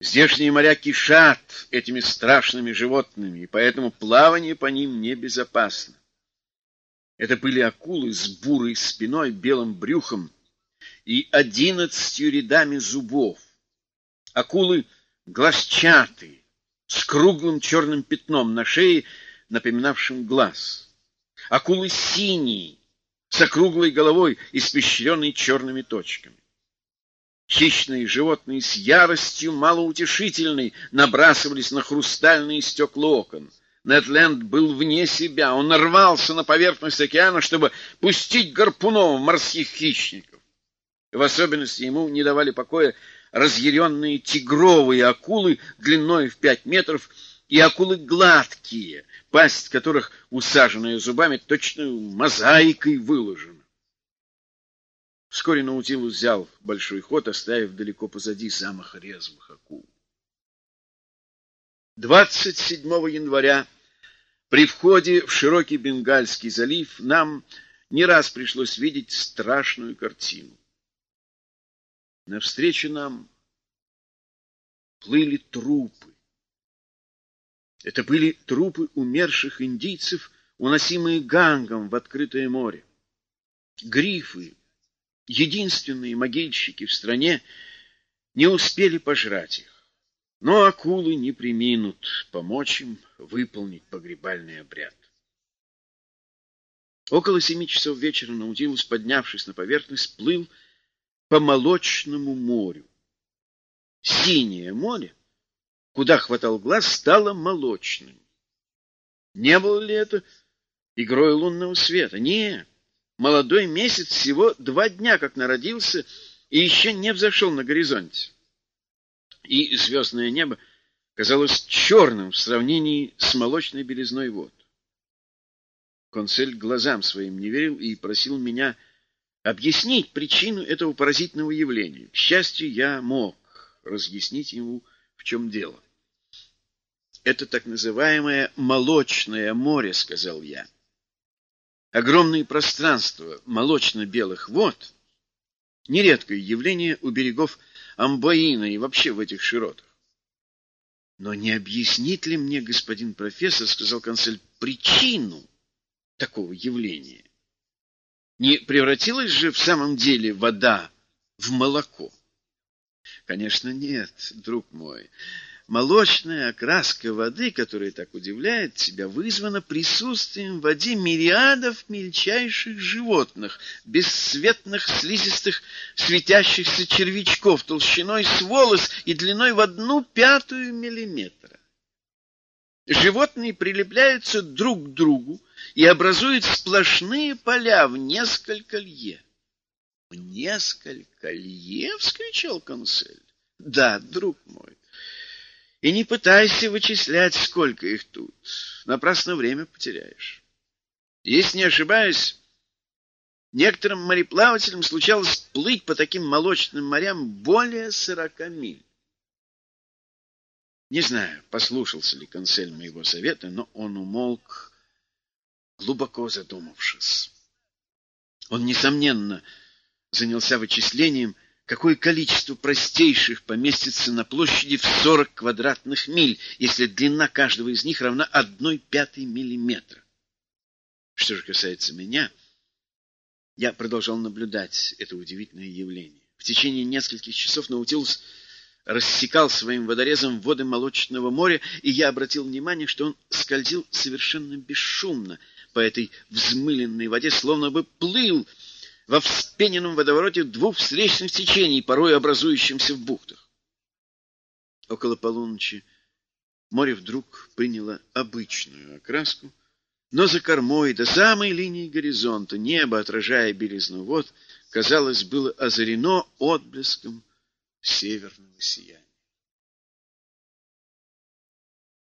Здешние моря кишат этими страшными животными, и поэтому плавание по ним небезопасно. Это были акулы с бурой спиной, белым брюхом и одиннадцатью рядами зубов. Акулы глазчатые, с круглым черным пятном на шее, напоминавшим глаз. Акулы синие, с округлой головой, испещренной черными точками. Хищные животные с яростью малоутешительной набрасывались на хрустальные стекла окон. Нетленд был вне себя. Он нарвался на поверхность океана, чтобы пустить гарпунов морских хищников. В особенности ему не давали покоя разъяренные тигровые акулы длиной в пять метров и акулы гладкие, пасть которых, усаженная зубами, точно мозаикой выложена. Вскоре Наутилус взял большой ход, оставив далеко позади самых резвых акул. 27 января при входе в широкий Бенгальский залив нам не раз пришлось видеть страшную картину. Навстречу нам плыли трупы. Это были трупы умерших индийцев, уносимые гангом в открытое море. Грифы, единственные могильщики в стране, не успели пожрать их. Но акулы не приминут помочь им выполнить погребальный обряд. Около семи часов вечера Наутилус, поднявшись на поверхность, плыл по молочному морю. Синее море, куда хватал глаз, стало молочным. Не было ли это игрой лунного света? Нет. Молодой месяц всего два дня как народился и еще не взошел на горизонте. И звездное небо казалось черным в сравнении с молочной белизной вод. Консель глазам своим не верил и просил меня объяснить причину этого поразительного явления. К счастью, я мог разъяснить ему, в чем дело. «Это так называемое молочное море», — сказал я. Огромные пространства молочно-белых вод — нередкое явление у берегов Амбаина и вообще в этих широтах. Но не объяснит ли мне, господин профессор, — сказал консель, — причину такого явления? Не превратилась же в самом деле вода в молоко? Конечно, нет, друг мой. Молочная окраска воды, которая так удивляет тебя, вызвана присутствием в воде мириадов мельчайших животных, бесцветных, слизистых, светящихся червячков толщиной с волос и длиной в одну пятую миллиметра. Животные прилепляются друг к другу и образуют сплошные поля в несколько лье. — В несколько лье? — вскричал консель. — Да, друг мой. И не пытайся вычислять, сколько их тут. Напрасно время потеряешь. Если не ошибаюсь, некоторым мореплавателям случалось плыть по таким молочным морям более сорока миль. Не знаю, послушался ли консель моего совета, но он умолк, глубоко задумавшись. Он, несомненно, занялся вычислением — какое количество простейших поместится на площади в 40 квадратных миль, если длина каждого из них равна одной пятой миллиметра. Что же касается меня, я продолжал наблюдать это удивительное явление. В течение нескольких часов Наутилус рассекал своим водорезом воды Молочного моря, и я обратил внимание, что он скользил совершенно бесшумно по этой взмыленной воде, словно бы плыл во вспененном водовороте двух встречных течений, порой образующихся в бухтах. Около полуночи море вдруг приняло обычную окраску, но за кормой до самой линии горизонта небо, отражая белизну вод, казалось, было озарено отблеском северного сияния.